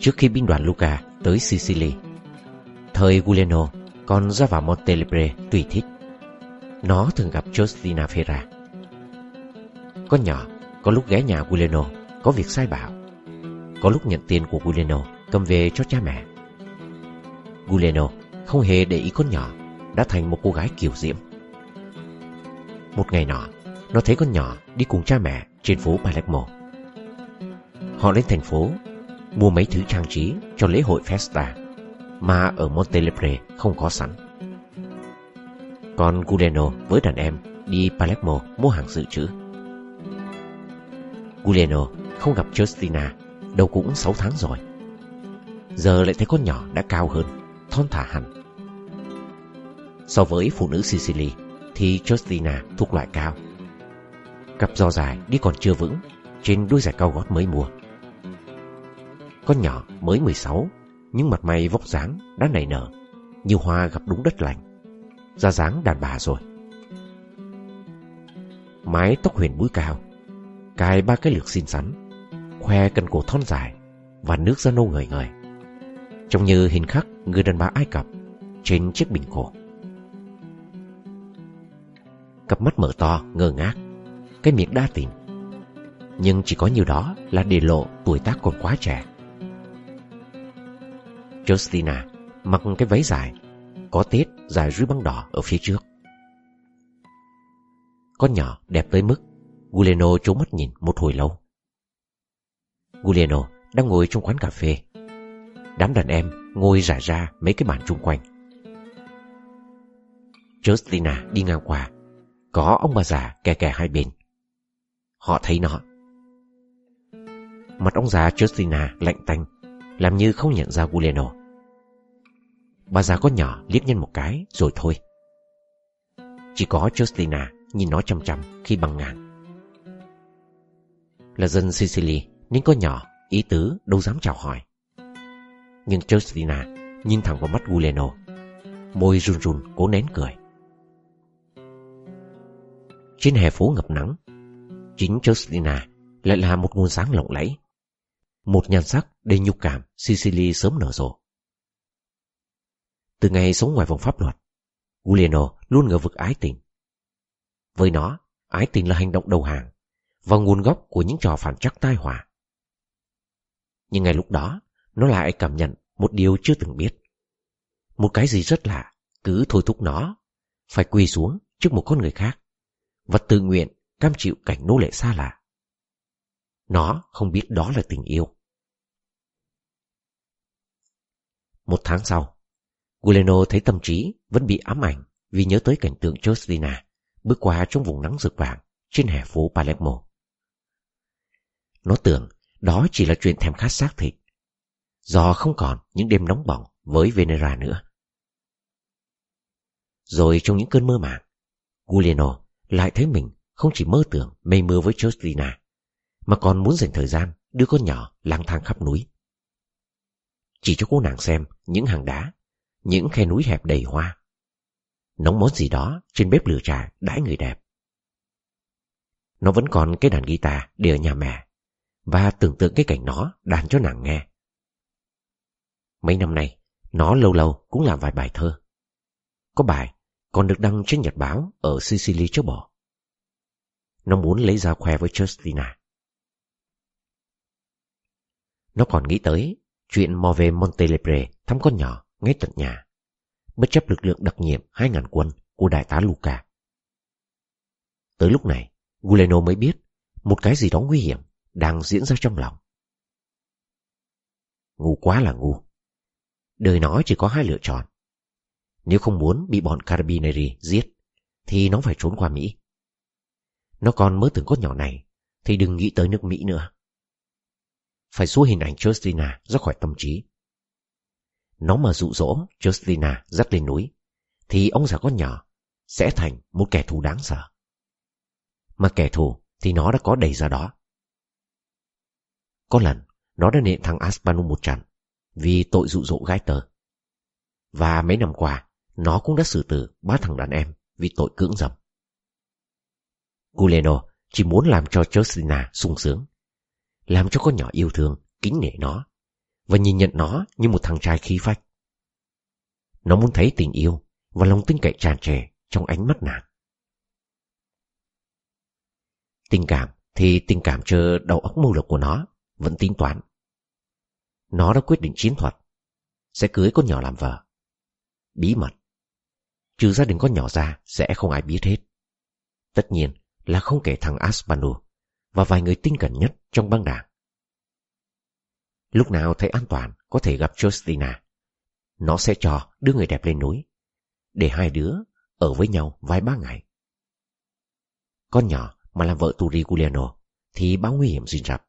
trước khi binh đoàn Luca tới Sicily. Thời Giuliano còn ra vào Montelebre tùy thích. Nó thường gặp Justina Ferra. Con nhỏ có lúc ghé nhà Giuliano có việc sai bảo. Có lúc nhận tiền của Giuliano cầm về cho cha mẹ. Giuliano không hề để ý con nhỏ đã thành một cô gái kiểu diễm. Một ngày nọ, nó thấy con nhỏ đi cùng cha mẹ trên phố Palermo. Họ lên thành phố mua mấy thứ trang trí cho lễ hội Festa mà ở Montelebre không có sẵn. Còn Guleno với đàn em đi Palermo mua hàng dự trữ. Guleno không gặp Justina đâu cũng 6 tháng rồi. Giờ lại thấy con nhỏ đã cao hơn, thon thả hẳn. So với phụ nữ Sicily thì Justina thuộc loại cao. Cặp giò dài đi còn chưa vững trên đôi giày cao gót mới mua. Con nhỏ mới 16 nhưng mặt mày vóc dáng đã nảy nở như hoa gặp đúng đất lành. Ra dáng đàn bà rồi. Mái tóc huyền búi cao, cài ba cái lược xinh xắn, khoe cần cổ thon dài và nước da nâu ngời ngời. Trông như hình khắc người đàn bà Ai Cập trên chiếc bình cổ. Cặp mắt mở to, ngơ ngác, cái miệng đa tình. Nhưng chỉ có nhiêu đó là để lộ tuổi tác còn quá trẻ. Justina mặc cái váy dài, có tết dài rưới băng đỏ ở phía trước. Con nhỏ đẹp tới mức Guleno trố mắt nhìn một hồi lâu. Guleno đang ngồi trong quán cà phê. Đám đàn em ngồi rải ra mấy cái bàn chung quanh. Justina đi ngang qua, có ông bà già kè kè hai bên. Họ thấy nó. Mặt ông già Justina lạnh tanh, làm như không nhận ra Guleno. Bà già có nhỏ liếc nhân một cái rồi thôi. Chỉ có Justina nhìn nó chăm chăm khi bằng ngang. Là dân Sicily nên con nhỏ ý tứ đâu dám chào hỏi. Nhưng Justina nhìn thẳng vào mắt Guleno, môi run run cố nén cười. Trên hè phố ngập nắng, chính Justina lại là một nguồn sáng lộng lẫy. Một nhan sắc đầy nhục cảm Sicily sớm nở rộ. Từ ngày sống ngoài vòng pháp luật, Giuliano luôn ngờ vực ái tình. Với nó, ái tình là hành động đầu hàng và nguồn gốc của những trò phản trắc tai họa. Nhưng ngay lúc đó, nó lại cảm nhận một điều chưa từng biết. Một cái gì rất lạ, cứ thôi thúc nó, phải quỳ xuống trước một con người khác và tự nguyện cam chịu cảnh nô lệ xa lạ. Nó không biết đó là tình yêu. Một tháng sau, Guleno thấy tâm trí vẫn bị ám ảnh vì nhớ tới cảnh tượng Justina bước qua trong vùng nắng rực vàng trên hè phố Palermo. Nó tưởng đó chỉ là chuyện thèm khát xác thịt, do không còn những đêm nóng bỏng với Venera nữa. Rồi trong những cơn mơ màng, Guleno lại thấy mình không chỉ mơ tưởng mây mưa với Justina, mà còn muốn dành thời gian đưa con nhỏ lang thang khắp núi. Chỉ cho cô nàng xem những hàng đá những khe núi hẹp đầy hoa. Nóng món gì đó trên bếp lửa trà đãi người đẹp. Nó vẫn còn cái đàn guitar để ở nhà mẹ và tưởng tượng cái cảnh nó đàn cho nàng nghe. Mấy năm nay, nó lâu lâu cũng làm vài bài thơ. Có bài còn được đăng trên nhật báo ở Sicily trước bỏ. Nó muốn lấy ra khoe với Justina. Nó còn nghĩ tới chuyện mò về Montelebre thăm con nhỏ ngay tận nhà, bất chấp lực lượng đặc nhiệm 2.000 quân của đại tá Luca. Tới lúc này, Guleno mới biết một cái gì đó nguy hiểm đang diễn ra trong lòng. Ngu quá là ngu. Đời nó chỉ có hai lựa chọn. Nếu không muốn bị bọn Carabinieri giết, thì nó phải trốn qua Mỹ. Nó còn mới từng cốt nhỏ này, thì đừng nghĩ tới nước Mỹ nữa. Phải xua hình ảnh Justina ra khỏi tâm trí. Nó mà dụ dỗ Justina dắt lên núi, thì ông già con nhỏ sẽ thành một kẻ thù đáng sợ. Mà kẻ thù thì nó đã có đầy ra đó. Có lần, nó đã nện thằng Aspanu một trận vì tội dụ dỗ gái tờ. Và mấy năm qua, nó cũng đã xử tử ba thằng đàn em vì tội cưỡng dâm. Guleno chỉ muốn làm cho Justina sung sướng, làm cho con nhỏ yêu thương, kính nể nó và nhìn nhận nó như một thằng trai khí phách. Nó muốn thấy tình yêu và lòng tin cậy tràn trề trong ánh mắt nàng. Tình cảm thì tình cảm chờ đầu óc mưu lược của nó vẫn tính toán. Nó đã quyết định chiến thuật, sẽ cưới con nhỏ làm vợ. Bí mật. Trừ gia đình con nhỏ ra sẽ không ai biết hết. Tất nhiên là không kể thằng Aspanu và vài người tinh cẩn nhất trong băng đảng. Lúc nào thấy an toàn có thể gặp Justina, nó sẽ cho đưa người đẹp lên núi, để hai đứa ở với nhau vài ba ngày. Con nhỏ mà làm vợ Turi Giuliano thì bao nguy hiểm rình rập.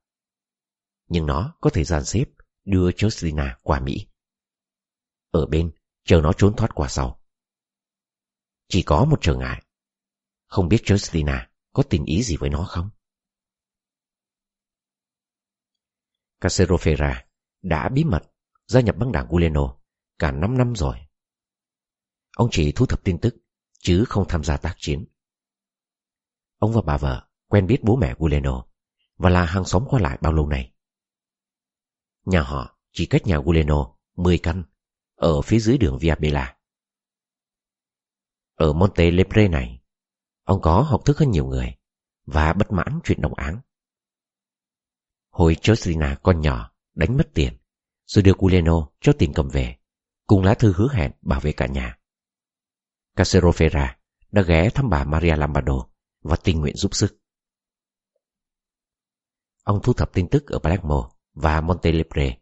Nhưng nó có thể dàn xếp đưa Justina qua Mỹ. Ở bên, chờ nó trốn thoát qua sau. Chỉ có một trở ngại. Không biết Justina có tình ý gì với nó không? Casero Ferra đã bí mật gia nhập băng đảng Guleno cả 5 năm rồi. Ông chỉ thu thập tin tức, chứ không tham gia tác chiến. Ông và bà vợ quen biết bố mẹ Guleno và là hàng xóm qua lại bao lâu nay. Nhà họ chỉ cách nhà Guleno 10 căn ở phía dưới đường Via Bella. Ở Monte Lepre này, ông có học thức hơn nhiều người và bất mãn chuyện đồng áng. Hồi Georgina con nhỏ đánh mất tiền, rồi đưa Guleno cho tiền cầm về, cùng lá thư hứa hẹn bảo vệ cả nhà. Casero Ferra đã ghé thăm bà Maria Lombardo và tình nguyện giúp sức. Ông thu thập tin tức ở Palermo và Montelepre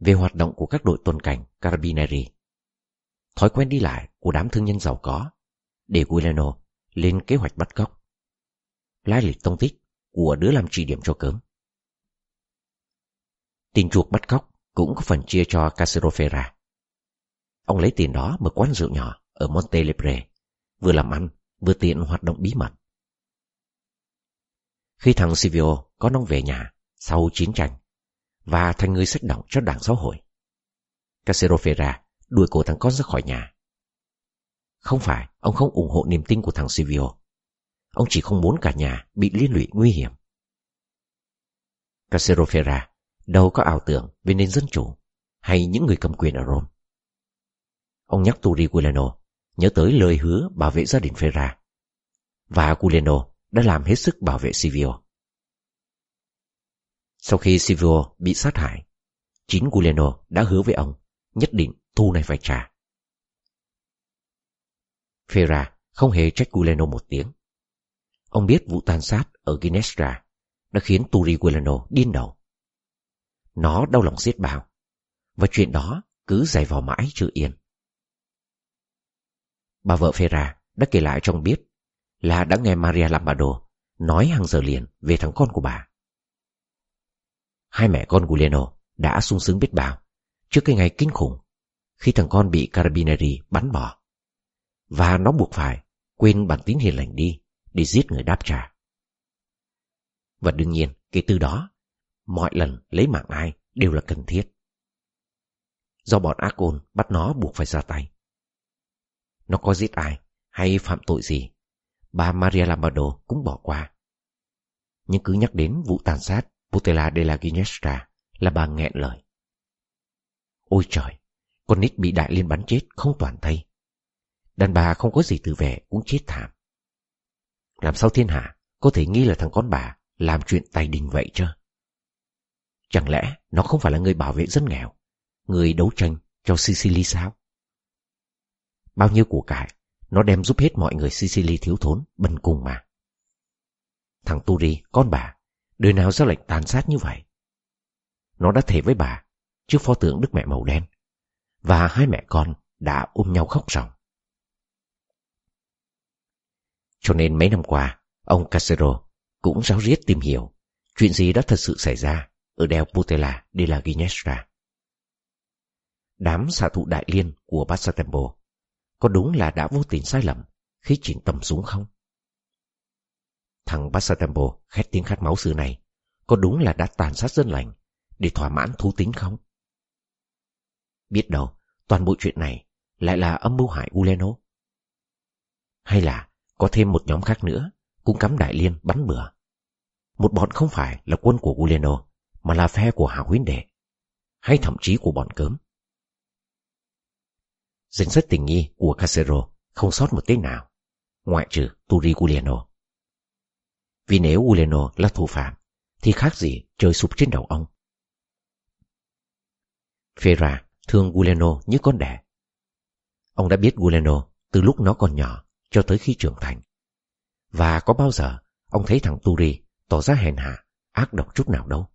về hoạt động của các đội tuần cảnh Carabinieri. Thói quen đi lại của đám thương nhân giàu có để Guileno lên kế hoạch bắt cóc. Lai lịch tông tích của đứa làm chỉ điểm cho cớm. Tiền chuộc bắt cóc cũng có phần chia cho Casero Ferra. Ông lấy tiền đó mở quán rượu nhỏ ở Montelepre, vừa làm ăn, vừa tiện hoạt động bí mật. Khi thằng Silvio có nông về nhà sau chiến tranh và thành người sách động cho đảng xã hội, Casero Ferra đuổi cổ thằng con ra khỏi nhà. Không phải ông không ủng hộ niềm tin của thằng Silvio. Ông chỉ không muốn cả nhà bị liên lụy nguy hiểm. Casero Ferra đâu có ảo tưởng về nền dân chủ hay những người cầm quyền ở Rome. Ông nhắc Turi Guileno nhớ tới lời hứa bảo vệ gia đình Ferra. Và Guileno đã làm hết sức bảo vệ Silvio. Sau khi Silvio bị sát hại, chính Guileno đã hứa với ông nhất định thu này phải trả. Ferra không hề trách Guileno một tiếng. Ông biết vụ tàn sát ở Ginestra đã khiến Turi Guileno điên đầu. Nó đau lòng giết bao, và chuyện đó cứ dày vào mãi chưa yên. Bà vợ Ferra đã kể lại trong biết là đã nghe Maria Lombardo nói hàng giờ liền về thằng con của bà. Hai mẹ con Guglielmo đã sung sướng biết bao trước cái ngày kinh khủng khi thằng con bị Carabinieri bắn bỏ. Và nó buộc phải quên bản tính hiền lành đi để giết người đáp trả. Và đương nhiên, kể từ đó, mọi lần lấy mạng ai đều là cần thiết. Do bọn ác ôn bắt nó buộc phải ra tay. Nó có giết ai hay phạm tội gì bà Maria Lombardo cũng bỏ qua. Nhưng cứ nhắc đến vụ tàn sát Putella la Ginestra là bà nghẹn lời. Ôi trời, con nít bị đại liên bắn chết không toàn thây. Đàn bà không có gì tự vệ cũng chết thảm. Làm sao thiên hạ có thể nghi là thằng con bà làm chuyện tài đình vậy chứ? Chẳng lẽ nó không phải là người bảo vệ dân nghèo, người đấu tranh cho Sicily sao? Bao nhiêu của cải nó đem giúp hết mọi người Sicily thiếu thốn, bần cùng mà. Thằng Turi, con bà, đời nào ra lệnh tàn sát như vậy? Nó đã thề với bà, trước pho tượng Đức Mẹ màu đen, và hai mẹ con đã ôm nhau khóc ròng. Cho nên mấy năm qua, ông Casero cũng ráo riết tìm hiểu chuyện gì đã thật sự xảy ra ở đèo Putella de la Ginestra. Đám xạ thủ đại liên của Passatempo có đúng là đã vô tình sai lầm khi chỉnh tầm súng không? Thằng Passatempo khét tiếng khát máu xưa này có đúng là đã tàn sát dân lành để thỏa mãn thú tính không? Biết đâu, toàn bộ chuyện này lại là âm mưu hại Uleno. Hay là có thêm một nhóm khác nữa cũng cắm đại liên bắn bừa. Một bọn không phải là quân của Uleno mà là phe của Hảo Huynh Đệ. hay thậm chí của bọn cớm. Danh sách tình nghi của Casero không sót một tên nào, ngoại trừ Turi Giuliano. Vì nếu Giuliano là thủ phạm, thì khác gì trời sụp trên đầu ông. Ferra thương Giuliano như con đẻ. Ông đã biết Giuliano từ lúc nó còn nhỏ cho tới khi trưởng thành. Và có bao giờ ông thấy thằng Turi tỏ ra hèn hạ, ác độc chút nào đâu.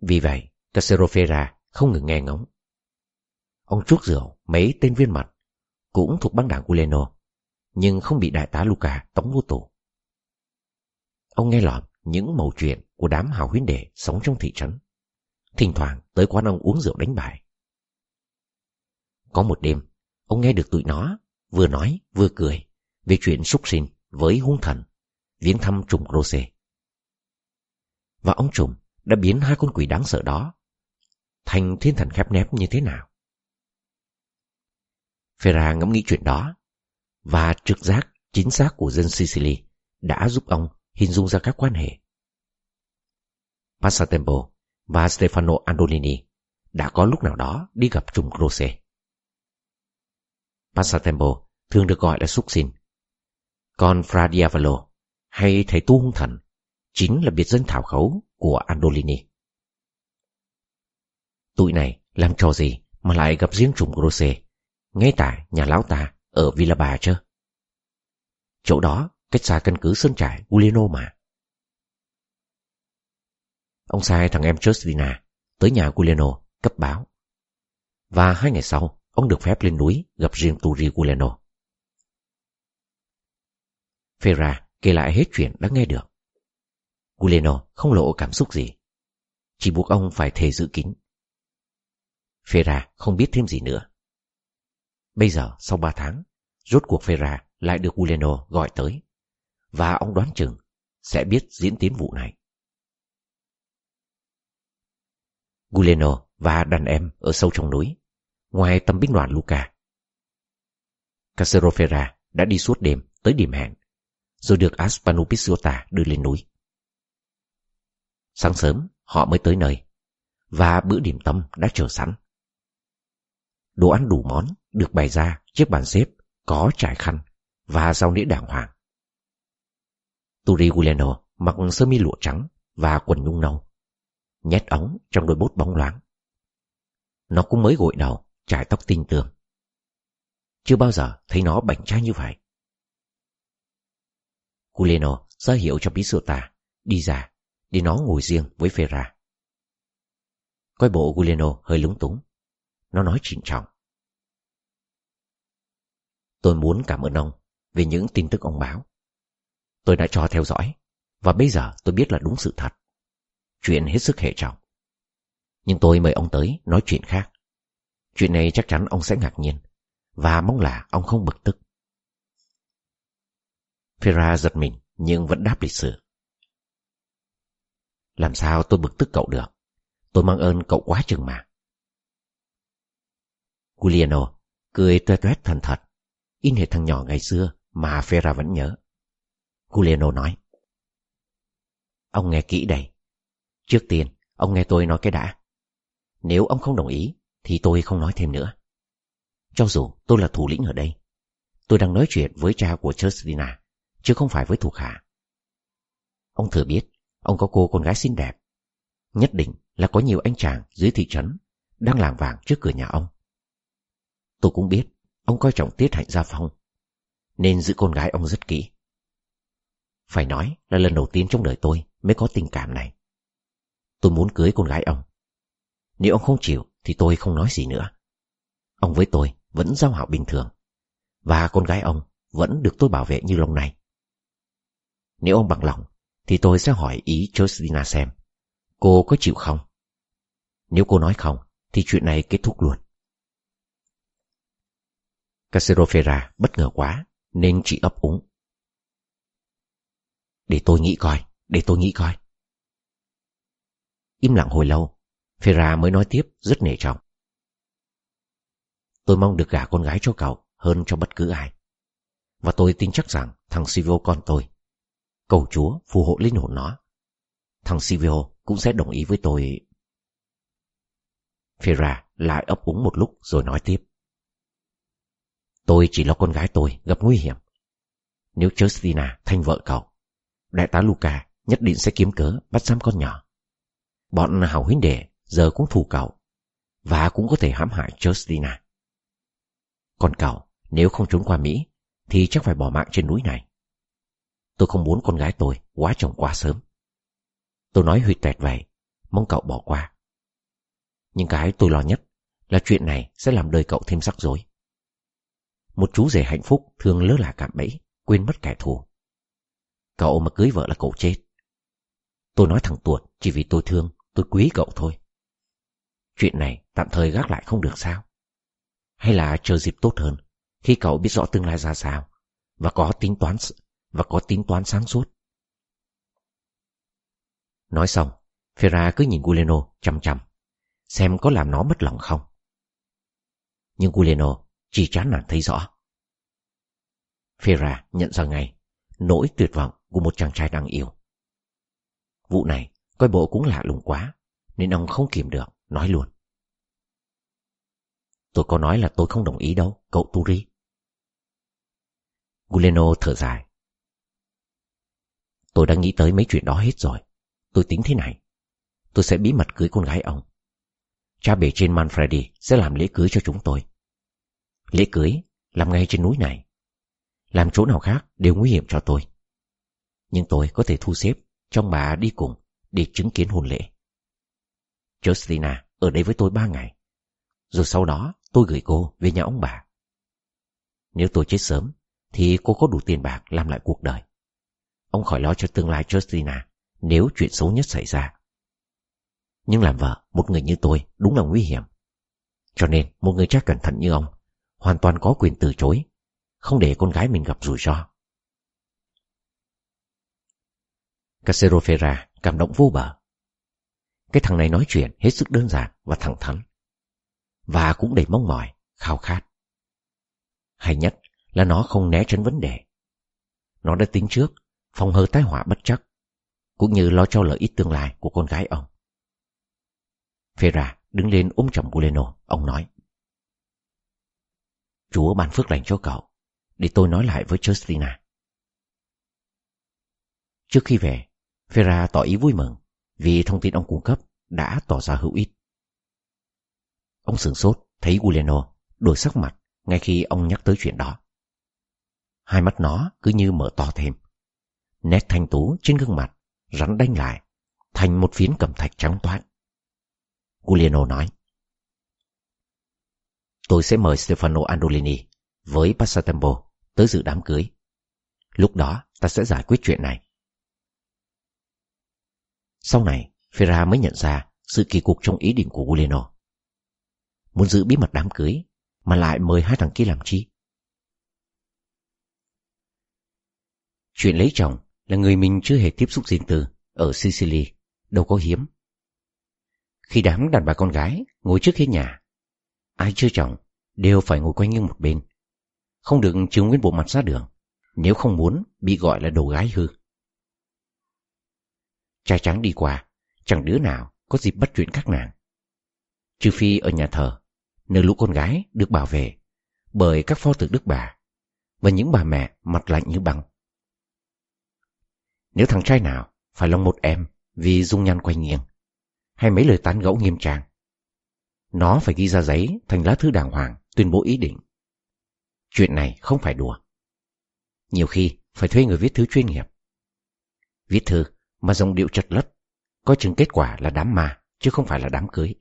Vì vậy, Caserofera không ngừng nghe ngóng. Ông chuốc rượu mấy tên viên mặt cũng thuộc băng đảng Uleno, nhưng không bị đại tá Luca tống vô tù. Ông nghe lỏm những mẩu chuyện của đám hào huyến đệ sống trong thị trấn. Thỉnh thoảng tới quán ông uống rượu đánh bài. Có một đêm, ông nghe được tụi nó vừa nói vừa cười về chuyện súc sinh với hung thần viếng thăm trùng Rose. Và ông trùng đã biến hai con quỷ đáng sợ đó thành thiên thần khép nép như thế nào. Ferra ngẫm nghĩ chuyện đó và trực giác chính xác của dân Sicily đã giúp ông hình dung ra các quan hệ. Passatempo và Stefano Andolini đã có lúc nào đó đi gặp trùng Croce. Passatempo thường được gọi là xúc xin, Còn Fra Diavolo hay thầy tu hung thần chính là biệt dân thảo khấu của Andolini. Tụi này làm trò gì mà lại gặp riêng trùng Grosse? ngay tại nhà lão ta ở Villa Bà chứ? Chỗ đó cách xa căn cứ Sơn Trại Ulino mà. Ông sai thằng em Justina tới nhà Guleno cấp báo. Và hai ngày sau, ông được phép lên núi gặp riêng Turi Guleno. Ferra kể lại hết chuyện đã nghe được. Guleno không lộ cảm xúc gì. Chỉ buộc ông phải thề giữ kín. Ferra không biết thêm gì nữa. Bây giờ, sau ba tháng, rốt cuộc Ferra lại được Guleno gọi tới. Và ông đoán chừng sẽ biết diễn tiến vụ này. Guleno và đàn em ở sâu trong núi, ngoài tầm binh đoàn Luca. Casero Ferra đã đi suốt đêm tới điểm hẹn, rồi được Aspano đưa lên núi. Sáng sớm, họ mới tới nơi, và bữa điểm tâm đã chờ sẵn. Đồ ăn đủ món được bày ra chiếc bàn xếp có trải khăn và rau nĩa đàng hoàng. Turi Guleno mặc sơ mi lụa trắng và quần nhung nâu nhét ống trong đôi bốt bóng loáng. Nó cũng mới gội đầu, trải tóc tinh tường. Chưa bao giờ thấy nó bảnh trai như vậy. Guleno ra hiệu cho Pisota đi ra để nó ngồi riêng với Ferra. Coi bộ Guileno hơi lúng túng. Nó nói trịnh trọng. Tôi muốn cảm ơn ông về những tin tức ông báo. Tôi đã cho theo dõi và bây giờ tôi biết là đúng sự thật chuyện hết sức hệ trọng. Nhưng tôi mời ông tới nói chuyện khác. Chuyện này chắc chắn ông sẽ ngạc nhiên, và mong là ông không bực tức. Phira giật mình nhưng vẫn đáp lịch sự. Làm sao tôi bực tức cậu được? Tôi mang ơn cậu quá chừng mà. Giuliano cười tuét tuét thần thật, in hệt thằng nhỏ ngày xưa mà Ferra vẫn nhớ. Giuliano nói. Ông nghe kỹ đây. Trước tiên, ông nghe tôi nói cái đã. Nếu ông không đồng ý, thì tôi không nói thêm nữa. Cho dù tôi là thủ lĩnh ở đây, tôi đang nói chuyện với cha của Justina, chứ không phải với thuộc hạ. Ông thừa biết, ông có cô con gái xinh đẹp. Nhất định là có nhiều anh chàng dưới thị trấn đang làng vàng trước cửa nhà ông. Tôi cũng biết, ông coi trọng tiết hạnh gia phong, nên giữ con gái ông rất kỹ. Phải nói là lần đầu tiên trong đời tôi mới có tình cảm này. Tôi muốn cưới con gái ông. Nếu ông không chịu thì tôi không nói gì nữa. Ông với tôi vẫn giao hảo bình thường. Và con gái ông vẫn được tôi bảo vệ như lâu nay. Nếu ông bằng lòng thì tôi sẽ hỏi ý Justina xem cô có chịu không. Nếu cô nói không thì chuyện này kết thúc luôn. Caserofera bất ngờ quá nên chỉ ấp úng. Để tôi nghĩ coi, để tôi nghĩ coi. Im lặng hồi lâu, Ferra mới nói tiếp rất nể trọng. Tôi mong được gả con gái cho cậu hơn cho bất cứ ai. Và tôi tin chắc rằng thằng Silvio con tôi. Cầu Chúa phù hộ linh hồn nó. Thằng Silvio cũng sẽ đồng ý với tôi. Fira lại ấp úng một lúc rồi nói tiếp. Tôi chỉ lo con gái tôi gặp nguy hiểm. Nếu Justina thành vợ cậu, đại tá Luca nhất định sẽ kiếm cớ bắt giam con nhỏ. Bọn hảo huynh đệ giờ cũng thù cậu và cũng có thể hãm hại Justina. Còn cậu, nếu không trốn qua Mỹ, thì chắc phải bỏ mạng trên núi này. Tôi không muốn con gái tôi quá chồng quá sớm. Tôi nói huy tẹt vậy, mong cậu bỏ qua. Nhưng cái tôi lo nhất là chuyện này sẽ làm đời cậu thêm rắc rối. Một chú rể hạnh phúc thường lơ là cạm bẫy, quên mất kẻ thù. Cậu mà cưới vợ là cậu chết. Tôi nói thẳng tuột chỉ vì tôi thương, tôi quý cậu thôi. Chuyện này tạm thời gác lại không được sao? Hay là chờ dịp tốt hơn khi cậu biết rõ tương lai ra sao và có tính toán và có tính toán sáng suốt. Nói xong, Ferra cứ nhìn Guleno chăm chăm, xem có làm nó mất lòng không. Nhưng Guleno chỉ chán nản thấy rõ. Ferra nhận ra ngay nỗi tuyệt vọng của một chàng trai đang yêu. Vụ này coi bộ cũng lạ lùng quá, nên ông không kìm được, nói luôn. Tôi có nói là tôi không đồng ý đâu, cậu Turi. Guleno thở dài. Tôi đã nghĩ tới mấy chuyện đó hết rồi. Tôi tính thế này. Tôi sẽ bí mật cưới con gái ông. Cha bể trên Manfredi sẽ làm lễ cưới cho chúng tôi. Lễ cưới làm ngay trên núi này. Làm chỗ nào khác đều nguy hiểm cho tôi. Nhưng tôi có thể thu xếp trong bà đi cùng để chứng kiến hôn lễ. Justina ở đây với tôi ba ngày. Rồi sau đó tôi gửi cô về nhà ông bà. Nếu tôi chết sớm, thì cô có đủ tiền bạc làm lại cuộc đời. Ông khỏi lo cho tương lai Justina nếu chuyện xấu nhất xảy ra. Nhưng làm vợ, một người như tôi đúng là nguy hiểm. Cho nên một người cha cẩn thận như ông hoàn toàn có quyền từ chối, không để con gái mình gặp rủi ro. Casero Ferra cảm động vô bờ. Cái thằng này nói chuyện hết sức đơn giản và thẳng thắn. Và cũng đầy mong mỏi, khao khát. Hay nhất là nó không né tránh vấn đề. Nó đã tính trước, phòng hờ tai họa bất chắc, cũng như lo cho lợi ích tương lai của con gái ông. Ferra đứng lên ôm chầm Guleno, ông nói. Chúa ban phước lành cho cậu, để tôi nói lại với Justina. Trước khi về, Ferra tỏ ý vui mừng vì thông tin ông cung cấp đã tỏ ra hữu ích. Ông sửng sốt thấy Guleno đổi sắc mặt ngay khi ông nhắc tới chuyện đó. Hai mắt nó cứ như mở to thêm. Nét thanh tú trên gương mặt rắn đanh lại thành một phiến cẩm thạch trắng toát. Giuliano nói. Tôi sẽ mời Stefano Andolini với Passatempo tới dự đám cưới. Lúc đó ta sẽ giải quyết chuyện này. Sau này, Ferra mới nhận ra sự kỳ cục trong ý định của Giuliano. Muốn giữ bí mật đám cưới mà lại mời hai thằng kia làm chi? Chuyện lấy chồng là người mình chưa hề tiếp xúc riêng từ ở Sicily, đâu có hiếm. Khi đám đàn bà con gái ngồi trước hiên nhà, ai chưa chồng đều phải ngồi quanh nghiêng một bên, không được chứng nguyên bộ mặt ra đường, nếu không muốn bị gọi là đồ gái hư. Trai trắng đi qua, chẳng đứa nào có dịp bắt chuyện các nàng. Trừ phi ở nhà thờ, nơi lũ con gái được bảo vệ bởi các pho tượng đức bà và những bà mẹ mặt lạnh như băng. Nếu thằng trai nào phải lòng một em vì dung nhan quay nghiêng, hay mấy lời tán gẫu nghiêm trang, nó phải ghi ra giấy thành lá thư đàng hoàng tuyên bố ý định. Chuyện này không phải đùa. Nhiều khi phải thuê người viết thư chuyên nghiệp. Viết thư mà dòng điệu chật lất, coi chừng kết quả là đám ma chứ không phải là đám cưới.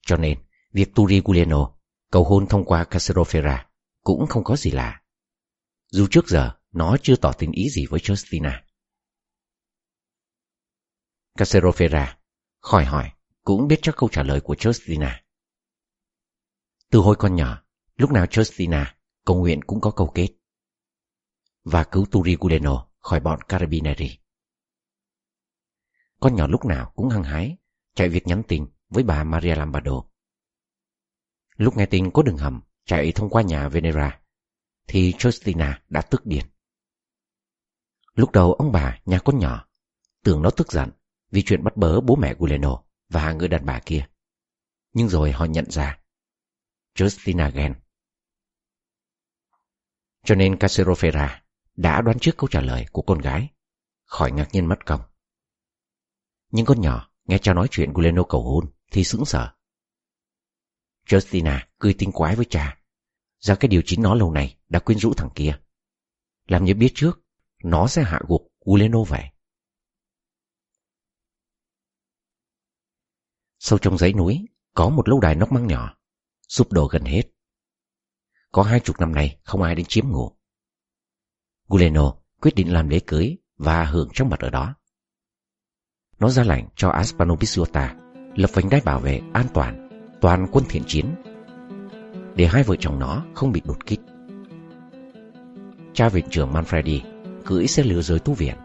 Cho nên, việc Turi Guglielmo cầu hôn thông qua Caserofera cũng không có gì lạ. Dù trước giờ nó chưa tỏ tình ý gì với Justina. Casero Ferra khỏi hỏi cũng biết chắc câu trả lời của Justina. Từ hồi con nhỏ, lúc nào Justina cầu nguyện cũng có câu kết. Và cứu Turi Guleno khỏi bọn Carabineri. Con nhỏ lúc nào cũng hăng hái chạy việc nhắn tin với bà Maria Lombardo. Lúc nghe tin có đường hầm chạy thông qua nhà Venera, thì Justina đã tức điên. Lúc đầu ông bà nhà con nhỏ tưởng nó tức giận vì chuyện bắt bớ bố mẹ Guleno và người đàn bà kia. Nhưng rồi họ nhận ra Justina gen. Cho nên Casero Ferra đã đoán trước câu trả lời của con gái, khỏi ngạc nhiên mất công. Nhưng con nhỏ nghe cha nói chuyện Guleno cầu hôn thì sững sờ. Justina cười tinh quái với cha, ra cái điều chính nó lâu nay đã quyến rũ thằng kia. Làm như biết trước, nó sẽ hạ gục Guleno vậy. Sâu trong dãy núi có một lâu đài nóc măng nhỏ, sụp đổ gần hết. Có hai chục năm nay không ai đến chiếm ngủ. Guleno quyết định làm lễ cưới và hưởng trong mặt ở đó. Nó ra lệnh cho Aspanopisiota lập vành đai bảo vệ an toàn toàn quân thiện chiến để hai vợ chồng nó không bị đột kích. Cha viện trưởng Manfredi cưỡi xe lửa rời tu viện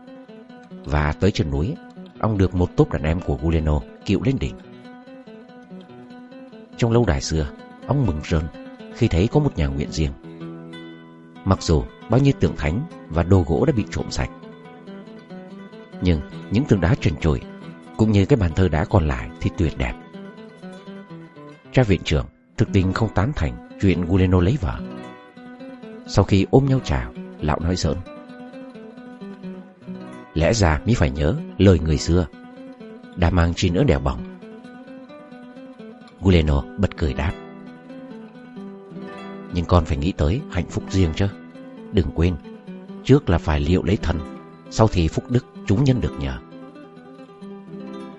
và tới chân núi ông được một tốp đàn em của Guleno kiệu lên đỉnh. Trong lâu đài xưa, ông mừng rơn khi thấy có một nhà nguyện riêng. Mặc dù bao nhiêu tượng thánh và đồ gỗ đã bị trộm sạch, nhưng những tượng đá trần trụi cũng như cái bàn thờ đá còn lại thì tuyệt đẹp. Cha viện trưởng thực tình không tán thành chuyện Guleno lấy vợ. Sau khi ôm nhau chào, lão nói giỡn. Lẽ ra mới phải nhớ lời người xưa, đã mang chi nữa đèo bỏng. Guleno bật cười đáp. Nhưng con phải nghĩ tới hạnh phúc riêng chứ. Đừng quên, trước là phải liệu lấy thân, sau thì phúc đức chúng nhân được nhờ.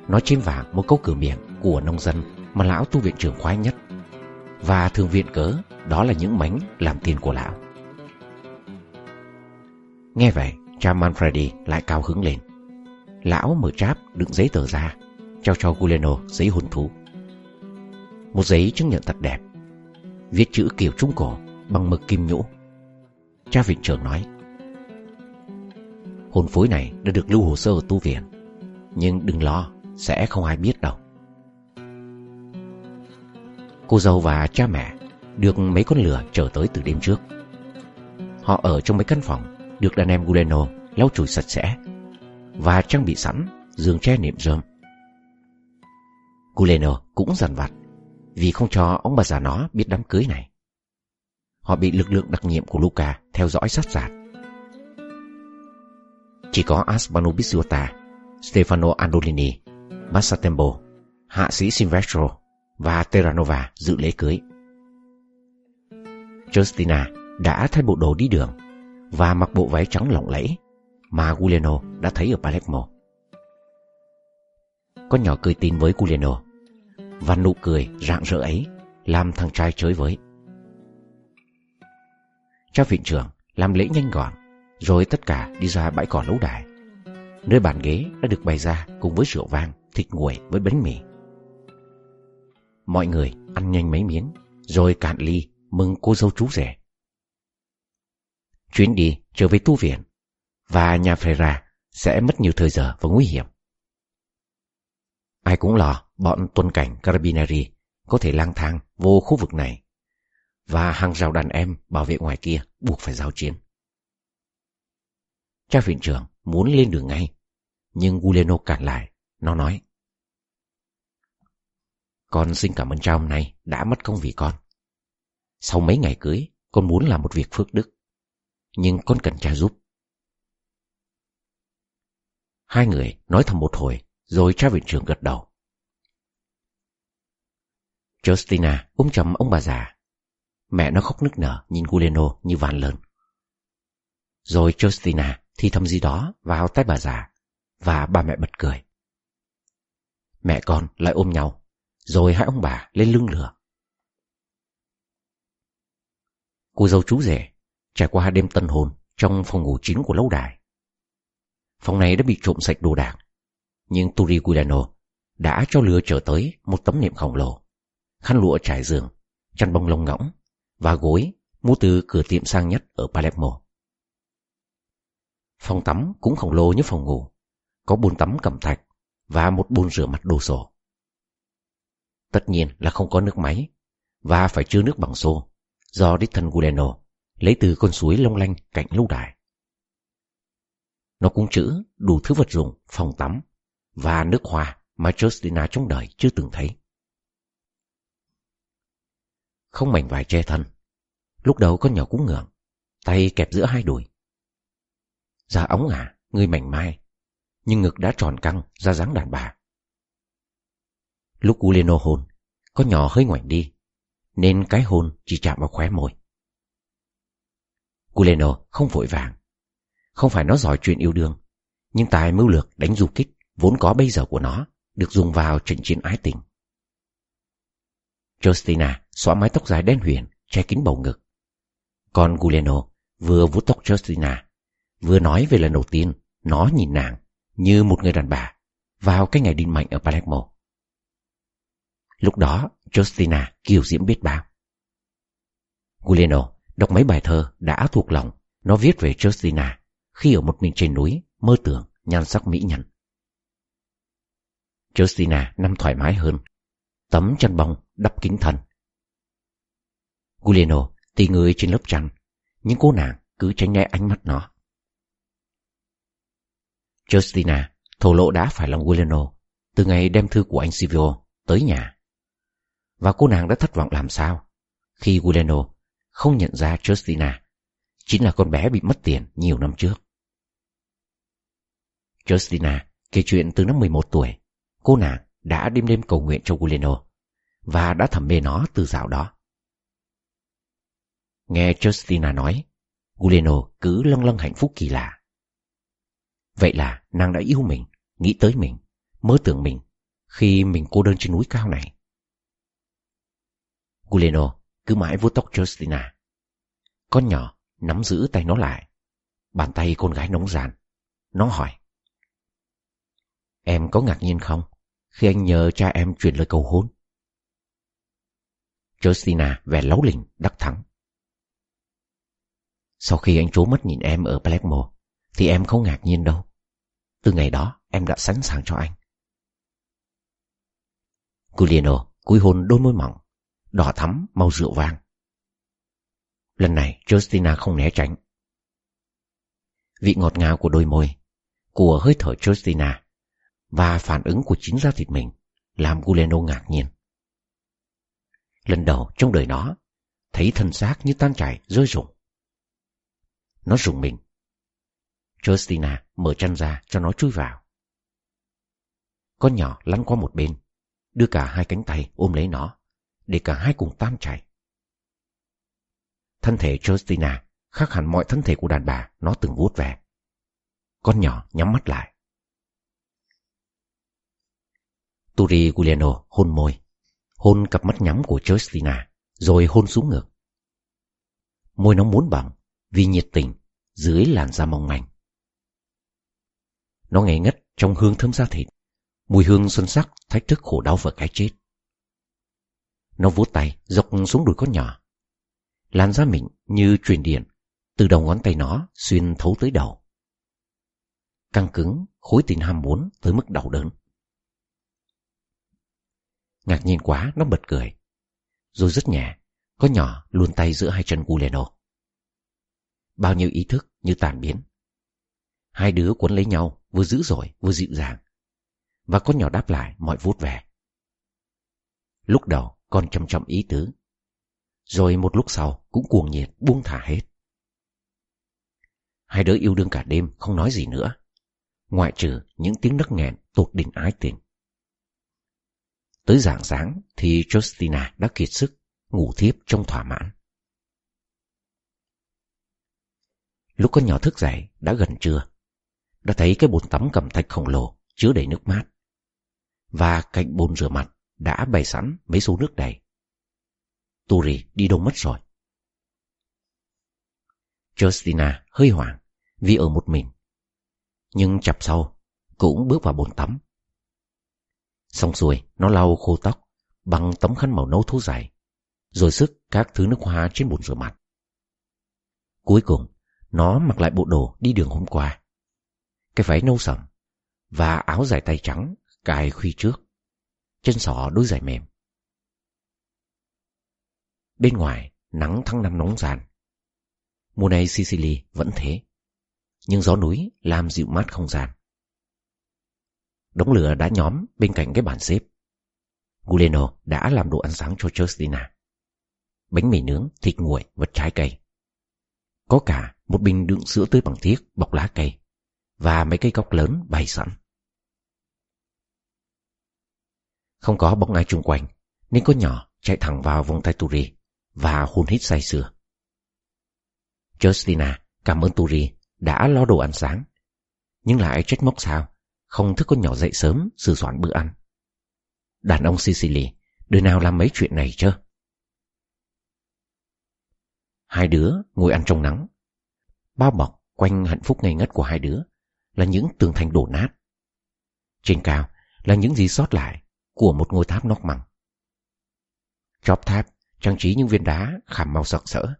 Nói trên vàng một câu cửa miệng của nông dân mà lão tu viện trưởng khoái nhất. Và thường viện cớ đó là những mánh làm tiền của lão. Nghe vậy, cha Manfredi lại cao hứng lên. Lão mở tráp đựng giấy tờ ra, trao cho Guleno giấy hôn thú. Một giấy chứng nhận thật đẹp, viết chữ kiểu trung cổ bằng mực kim nhũ. Cha viện trưởng nói, hôn phối này đã được lưu hồ sơ ở tu viện, nhưng đừng lo, sẽ không ai biết đâu. Cô dâu và cha mẹ được mấy con lửa trở tới từ đêm trước. Họ ở trong mấy căn phòng được đàn em Guleno lau chùi sạch sẽ và trang bị sẵn giường tre niệm rơm. Guleno cũng dằn vặt vì không cho ông bà già nó biết đám cưới này. Họ bị lực lượng đặc nhiệm của Luca theo dõi sát sạt. Chỉ có Aspano Bisuota, Stefano Andolini, Massatembo, hạ sĩ Silvestro và Terranova dự lễ cưới. Justina đã thay bộ đồ đi đường và mặc bộ váy trắng lộng lẫy mà Giuliano đã thấy ở Palermo. Con nhỏ cười tin với Giuliano và nụ cười rạng rỡ ấy làm thằng trai chới với. Cha viện trưởng làm lễ nhanh gọn rồi tất cả đi ra bãi cỏ lấu đài nơi bàn ghế đã được bày ra cùng với rượu vang, thịt nguội với bánh mì. Mọi người ăn nhanh mấy miếng rồi cạn ly mừng cô dâu chú rể. Chuyến đi trở về tu viện và nhà Ferra sẽ mất nhiều thời giờ và nguy hiểm. Ai cũng lo bọn tuần cảnh Carabinieri có thể lang thang vô khu vực này và hàng rào đàn em bảo vệ ngoài kia buộc phải giao chiến. Cha viện trưởng muốn lên đường ngay, nhưng Guleno cản lại, nó nói. Con xin cảm ơn cha hôm nay đã mất công vì con. Sau mấy ngày cưới, con muốn làm một việc phước đức, nhưng con cần cha giúp. Hai người nói thầm một hồi, rồi cha viện trưởng gật đầu. Justina ôm chầm ông bà già. Mẹ nó khóc nức nở nhìn Guleno như van lớn. Rồi Justina thì thầm gì đó vào tay bà già, và bà mẹ bật cười. Mẹ con lại ôm nhau, rồi hai ông bà lên lưng lửa. Cô dâu chú rể trải qua đêm tân hôn trong phòng ngủ chính của lâu đài. Phòng này đã bị trộm sạch đồ đạc, nhưng Turi Guidano đã cho lừa trở tới một tấm nệm khổng lồ, khăn lụa trải giường, chăn bông lông ngỗng và gối mua từ cửa tiệm sang nhất ở Palermo. Phòng tắm cũng khổng lồ như phòng ngủ, có bồn tắm cẩm thạch và một bồn rửa mặt đồ sổ. Tất nhiên là không có nước máy và phải chứa nước bằng xô do đích thân Guidano lấy từ con suối long lanh cạnh lâu đài. Nó cũng chữ đủ thứ vật dụng, phòng tắm và nước hoa mà Justina trong đời chưa từng thấy. Không mảnh vải che thân. Lúc đầu con nhỏ cũng ngượng, tay kẹp giữa hai đùi. Da ống à, người mảnh mai, nhưng ngực đã tròn căng ra dáng đàn bà. Lúc Uleno hôn, con nhỏ hơi ngoảnh đi, nên cái hôn chỉ chạm vào khóe môi. Uleno không vội vàng. Không phải nó giỏi chuyện yêu đương, nhưng tài mưu lược đánh du kích vốn có bây giờ của nó được dùng vào trận chiến ái tình. Justina xóa mái tóc dài đen huyền, che kín bầu ngực. Còn Guleno vừa vuốt tóc Justina, vừa nói về lần đầu tiên nó nhìn nàng như một người đàn bà vào cái ngày đinh mạnh ở Palermo. Lúc đó, Justina kiều diễm biết bao. Guleno đọc mấy bài thơ đã thuộc lòng nó viết về Justina khi ở một mình trên núi mơ tưởng nhan sắc mỹ nhân. Justina nằm thoải mái hơn, tấm chăn bông đắp kính thân. Guleno tì người trên lớp chăn, nhưng cô nàng cứ tránh né ánh mắt nó. Justina thổ lộ đã phải lòng Guleno từ ngày đem thư của anh Silvio tới nhà. Và cô nàng đã thất vọng làm sao khi Guleno không nhận ra Justina chính là con bé bị mất tiền nhiều năm trước. Justina kể chuyện từ năm 11 tuổi, cô nàng đã đêm đêm cầu nguyện cho Guleno và đã thầm mê nó từ dạo đó. Nghe Justina nói, Guleno cứ lâng lâng hạnh phúc kỳ lạ. Vậy là nàng đã yêu mình, nghĩ tới mình, mơ tưởng mình khi mình cô đơn trên núi cao này. Guleno cứ mãi vuốt tóc Justina. Con nhỏ nắm giữ tay nó lại. Bàn tay con gái nóng ràn. Nó hỏi. Em có ngạc nhiên không khi anh nhờ cha em truyền lời cầu hôn? Justina vẻ lấu lỉnh đắc thắng. Sau khi anh trố mất nhìn em ở Palermo, thì em không ngạc nhiên đâu. Từ ngày đó em đã sẵn sàng cho anh. Giuliano cúi hôn đôi môi mỏng, đỏ thắm màu rượu vàng. Lần này Justina không né tránh. Vị ngọt ngào của đôi môi, của hơi thở Justina và phản ứng của chính da thịt mình làm Guleno ngạc nhiên. Lần đầu trong đời nó, thấy thân xác như tan chảy rơi rụng. Nó rùng mình. Justina mở chăn ra cho nó chui vào. Con nhỏ lăn qua một bên, đưa cả hai cánh tay ôm lấy nó, để cả hai cùng tan chảy. Thân thể Justina khác hẳn mọi thân thể của đàn bà nó từng vuốt về. Con nhỏ nhắm mắt lại. Turi Giuliano hôn môi, hôn cặp mắt nhắm của Justina, rồi hôn xuống ngực. Môi nó muốn bằng vì nhiệt tình dưới làn da mong manh. Nó ngây ngất trong hương thơm da thịt, mùi hương xuân sắc thách thức khổ đau và cái chết. Nó vuốt tay dọc xuống đùi con nhỏ. Làn da mịn như truyền điện, từ đầu ngón tay nó xuyên thấu tới đầu. Căng cứng, khối tình ham muốn tới mức đau đớn. Ngạc nhiên quá, nó bật cười. Rồi rất nhẹ, con nhỏ luồn tay giữa hai chân Guleno. Bao nhiêu ý thức như tàn biến. Hai đứa cuốn lấy nhau, vừa dữ dội, vừa dịu dàng. Và con nhỏ đáp lại mọi vút về. Lúc đầu, con chăm chăm ý tứ. Rồi một lúc sau, cũng cuồng nhiệt, buông thả hết. Hai đứa yêu đương cả đêm, không nói gì nữa. Ngoại trừ những tiếng nấc nghẹn tột đỉnh ái tình. Tới rạng sáng thì Justina đã kiệt sức, ngủ thiếp trong thỏa mãn. Lúc con nhỏ thức dậy đã gần trưa. Đã thấy cái bồn tắm cầm thạch khổng lồ chứa đầy nước mát. Và cạnh bồn rửa mặt đã bày sẵn mấy số nước đầy. Turi đi đâu mất rồi. Justina hơi hoảng vì ở một mình. Nhưng chập sau cũng bước vào bồn tắm Xong xuôi, nó lau khô tóc bằng tấm khăn màu nâu thô dày, rồi sức các thứ nước hoa trên bồn rửa mặt. Cuối cùng, nó mặc lại bộ đồ đi đường hôm qua. Cái váy nâu sầm và áo dài tay trắng cài khuy trước, chân sỏ đôi giày mềm. Bên ngoài, nắng tháng năm nóng ràn. Mùa này Sicily vẫn thế. nhưng gió núi làm dịu mát không gian. Đống lửa đã nhóm bên cạnh cái bàn xếp. Guleno đã làm đồ ăn sáng cho Justina. Bánh mì nướng, thịt nguội và trái cây. Có cả một bình đựng sữa tươi bằng thiết bọc lá cây và mấy cây cốc lớn bày sẵn. Không có bóng ai chung quanh, nên con nhỏ chạy thẳng vào vòng tay Turi và hôn hít say sưa. Justina cảm ơn Turi đã lo đồ ăn sáng, nhưng lại trách móc sao không thức con nhỏ dậy sớm sửa soạn bữa ăn. Đàn ông Sicily, đời nào làm mấy chuyện này chứ? Hai đứa ngồi ăn trong nắng. Bao bọc quanh hạnh phúc ngây ngất của hai đứa là những tường thành đổ nát. Trên cao là những gì sót lại của một ngôi tháp nóc măng. Chóp tháp trang trí những viên đá khảm màu sặc sỡ.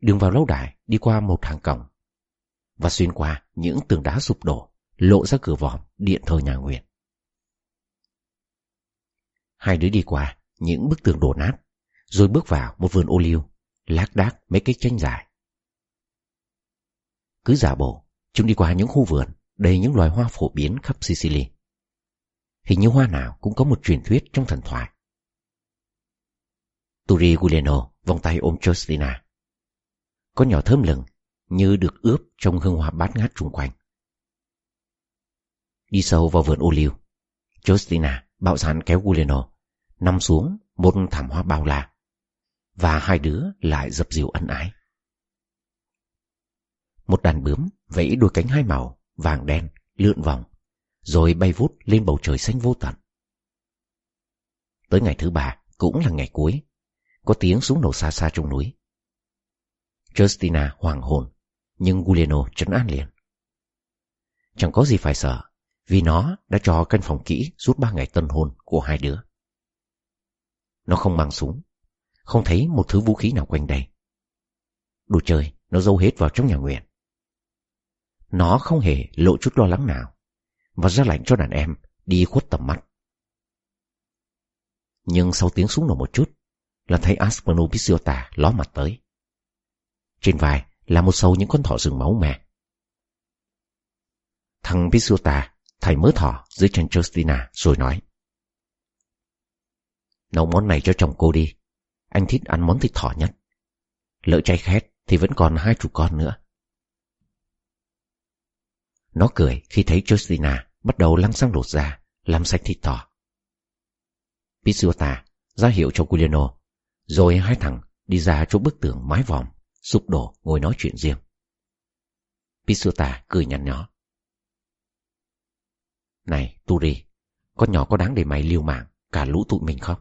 Đường vào lâu đài đi qua một hàng cổng và xuyên qua những tường đá sụp đổ lộ ra cửa vòm điện thờ nhà nguyện. Hai đứa đi qua những bức tường đổ nát rồi bước vào một vườn ô liu lác đác mấy cái tranh dài. Cứ giả bộ, chúng đi qua những khu vườn đầy những loài hoa phổ biến khắp Sicily. Hình như hoa nào cũng có một truyền thuyết trong thần thoại. Turi Guleno vòng tay ôm Justina. Có nhỏ thơm lừng như được ướp trong hương hoa bát ngát xung quanh. Đi sâu vào vườn ô liu, Justina bạo dạn kéo Guleno, nằm xuống một thảm hoa bao la và hai đứa lại dập dìu ân ái. Một đàn bướm vẫy đôi cánh hai màu vàng đen lượn vòng rồi bay vút lên bầu trời xanh vô tận. Tới ngày thứ ba cũng là ngày cuối, có tiếng súng nổ xa xa trong núi. Justina hoàng hồn, nhưng Giuliano trấn an liền. Chẳng có gì phải sợ, vì nó đã cho căn phòng kỹ suốt ba ngày tân hôn của hai đứa. Nó không mang súng, không thấy một thứ vũ khí nào quanh đây. Đồ chơi, nó giấu hết vào trong nhà nguyện. Nó không hề lộ chút lo lắng nào và ra lệnh cho đàn em đi khuất tầm mắt. Nhưng sau tiếng súng nổ một chút, là thấy Aspano Pisiota ló mặt tới. Trên vai là một sâu những con thỏ rừng máu mè. Thằng Pisiota thay mớ thỏ dưới chân Justina rồi nói. Nấu món này cho chồng cô đi. Anh thích ăn món thịt thỏ nhất. Lỡ chay khét thì vẫn còn hai chủ con nữa. Nó cười khi thấy Justina bắt đầu lăn sang lột ra, làm sạch thịt thỏ. Pisuta ra hiệu cho Giuliano, rồi hai thằng đi ra chỗ bức tường mái vòm, sụp đổ ngồi nói chuyện riêng. Pisuta cười nhăn nhó. Này, Turi, con nhỏ có đáng để mày liều mạng cả lũ tụi mình không?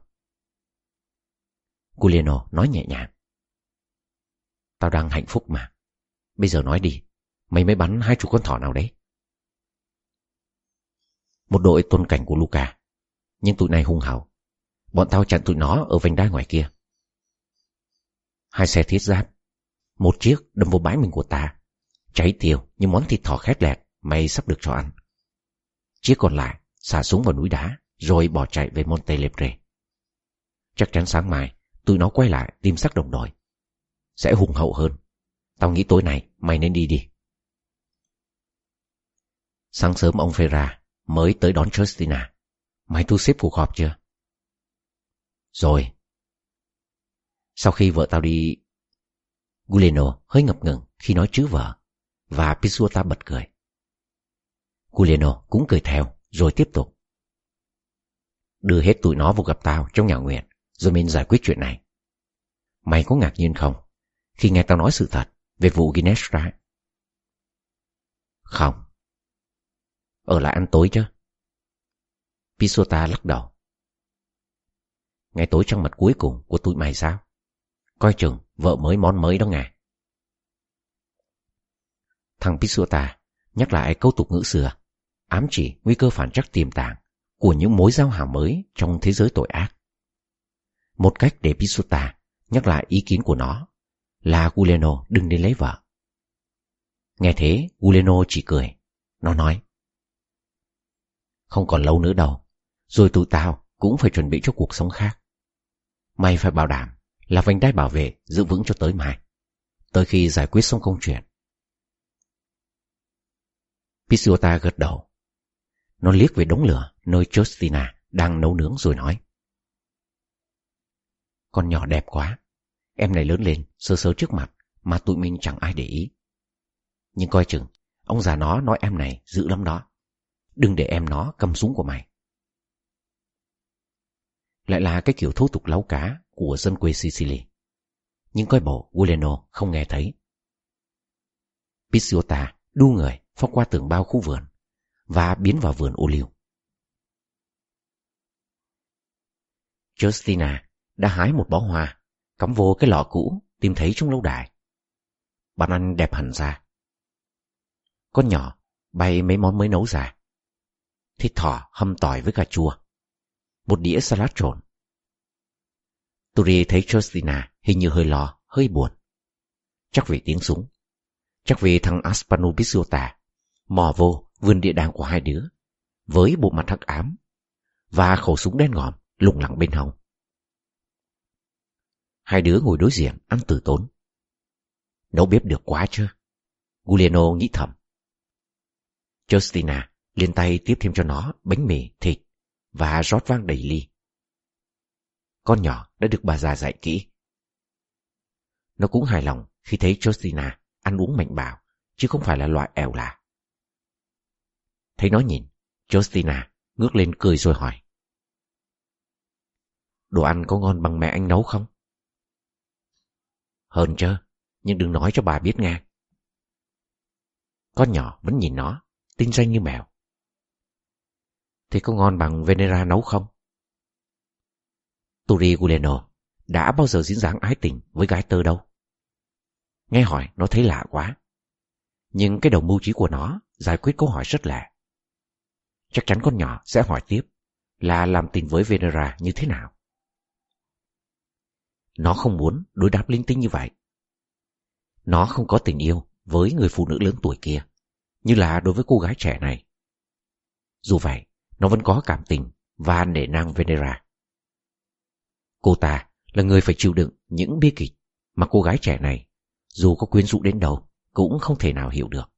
Giuliano nói nhẹ nhàng. Tao đang hạnh phúc mà. Bây giờ nói đi, mày mới bắn hai chú con thỏ nào đấy? Một đội tôn cảnh của Luca. Nhưng tụi này hung hào. Bọn tao chặn tụi nó ở vành đai ngoài kia. Hai xe thiết giáp. Một chiếc đâm vô bãi mình của ta. Cháy tiêu như món thịt thỏ khét lẹt, mày sắp được cho ăn. Chiếc còn lại, xả súng vào núi đá, rồi bỏ chạy về Monte Lepre. Chắc chắn sáng mai, tụi nó quay lại tìm xác đồng đội. Sẽ hùng hậu hơn. Tao nghĩ tối nay mày nên đi đi. Sáng sớm ông Ferra mới tới đón Justina. Mày thu xếp cuộc họp chưa? Rồi. Sau khi vợ tao đi... Guleno hơi ngập ngừng khi nói chữ vợ, và Pisuta bật cười. Guleno cũng cười theo, rồi tiếp tục. Đưa hết tụi nó vào gặp tao trong nhà nguyện, rồi mình giải quyết chuyện này. Mày có ngạc nhiên không, khi nghe tao nói sự thật về vụ Ginestra? Không. Ở lại ăn tối chứ? Pisota lắc đầu. Ngày tối trăng mật cuối cùng của tụi mày sao? Coi chừng vợ mới món mới đó nghe. Thằng Pisota nhắc lại câu tục ngữ xưa, ám chỉ nguy cơ phản trắc tiềm tàng của những mối giao hàng mới trong thế giới tội ác. Một cách để Pisota nhắc lại ý kiến của nó là Guleno đừng đi lấy vợ. Nghe thế, Guleno chỉ cười. Nó nói, không còn lâu nữa đâu, rồi tụi tao cũng phải chuẩn bị cho cuộc sống khác. Mày phải bảo đảm là vành đai bảo vệ giữ vững cho tới mai, tới khi giải quyết xong công chuyện. Pisiota gật đầu. Nó liếc về đống lửa nơi Justina đang nấu nướng rồi nói. Con nhỏ đẹp quá. Em này lớn lên, sơ sơ trước mặt, mà tụi mình chẳng ai để ý. Nhưng coi chừng, ông già nó nói em này dữ lắm đó. Đừng để em nó cầm súng của mày. Lại là cái kiểu thô tục láu cá của dân quê Sicily. Nhưng coi bộ Guglielmo không nghe thấy. Pisciota đu người phóng qua tường bao khu vườn và biến vào vườn ô liu. Justina đã hái một bó hoa, cắm vô cái lọ cũ tìm thấy trong lâu đài. Bàn ăn đẹp hẳn ra. Con nhỏ bày mấy món mới nấu ra. Thịt thỏ hâm tỏi với cà chua. Một đĩa salad trộn. Turi thấy Justina hình như hơi lo, hơi buồn. Chắc vì tiếng súng. Chắc vì thằng Aspano Bisuota mò vô vườn địa đàng của hai đứa với bộ mặt hắc ám và khẩu súng đen ngòm lủng lẳng bên hông. Hai đứa ngồi đối diện ăn từ tốn. Nấu bếp được quá chưa? Giuliano nghĩ thầm. Justina liền tay tiếp thêm cho nó bánh mì, thịt và rót vang đầy ly. Con nhỏ đã được bà già dạy kỹ. Nó cũng hài lòng khi thấy Justina ăn uống mạnh bạo, chứ không phải là loại ẻo lạ. Thấy nó nhìn, Justina ngước lên cười rồi hỏi. Đồ ăn có ngon bằng mẹ anh nấu không? Hơn chứ, nhưng đừng nói cho bà biết nghe. Con nhỏ vẫn nhìn nó, tinh danh như mèo. Thì có ngon bằng Venera nấu không? Turi Guleno đã bao giờ diễn dáng ái tình với gái tơ đâu. Nghe hỏi nó thấy lạ quá. Nhưng cái đầu mưu trí của nó giải quyết câu hỏi rất lạ. Chắc chắn con nhỏ sẽ hỏi tiếp là làm tình với Venera như thế nào. Nó không muốn đối đáp linh tinh như vậy. Nó không có tình yêu với người phụ nữ lớn tuổi kia, như là đối với cô gái trẻ này. Dù vậy, nó vẫn có cảm tình và nể nang Venera. Cô ta là người phải chịu đựng những bi kịch mà cô gái trẻ này, dù có quyến rũ đến đâu, cũng không thể nào hiểu được.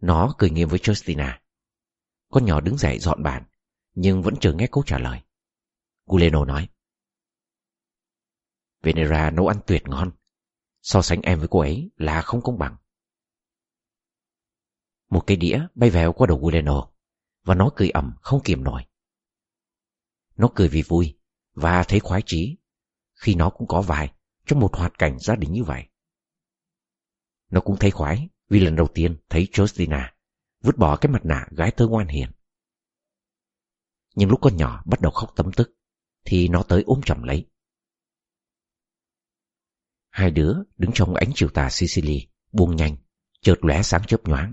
Nó cười nghiêm với Justina. Con nhỏ đứng dậy dọn bàn, nhưng vẫn chờ nghe câu trả lời. Guleno nói. Venera nấu ăn tuyệt ngon. So sánh em với cô ấy là không công bằng. Một cái đĩa bay vèo qua đầu Guleno, và nó cười ẩm không kiềm nổi. Nó cười vì vui và thấy khoái chí khi nó cũng có vài trong một hoạt cảnh gia đình như vậy. Nó cũng thấy khoái vì lần đầu tiên thấy Justina vứt bỏ cái mặt nạ gái thơ ngoan hiền. Nhưng lúc con nhỏ bắt đầu khóc tấm tức thì nó tới ôm chầm lấy. Hai đứa đứng trong ánh chiều tà Sicily buông nhanh, chợt lóe sáng chớp nhoáng.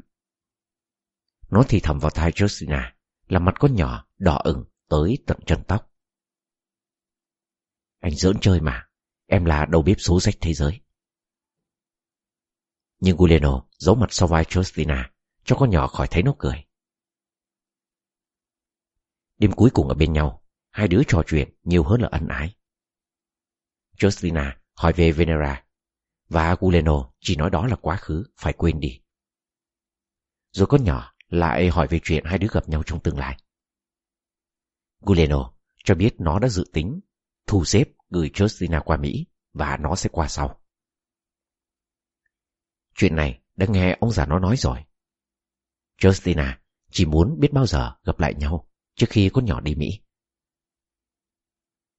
Nó thì thầm vào tai Justina làm mặt con nhỏ đỏ ửng tới tận chân tóc. Anh giỡn chơi mà, em là đầu bếp số rách thế giới. Nhưng Guglielmo giấu mặt sau vai Justina cho con nhỏ khỏi thấy nó cười. Đêm cuối cùng ở bên nhau, hai đứa trò chuyện nhiều hơn là ân ái. Justina hỏi về Venera và Guleno chỉ nói đó là quá khứ, phải quên đi. Rồi con nhỏ lại hỏi về chuyện hai đứa gặp nhau trong tương lai. Guleno cho biết nó đã dự tính thu xếp gửi Justina qua Mỹ và nó sẽ qua sau. Chuyện này đã nghe ông già nó nói rồi. Justina chỉ muốn biết bao giờ gặp lại nhau trước khi con nhỏ đi Mỹ.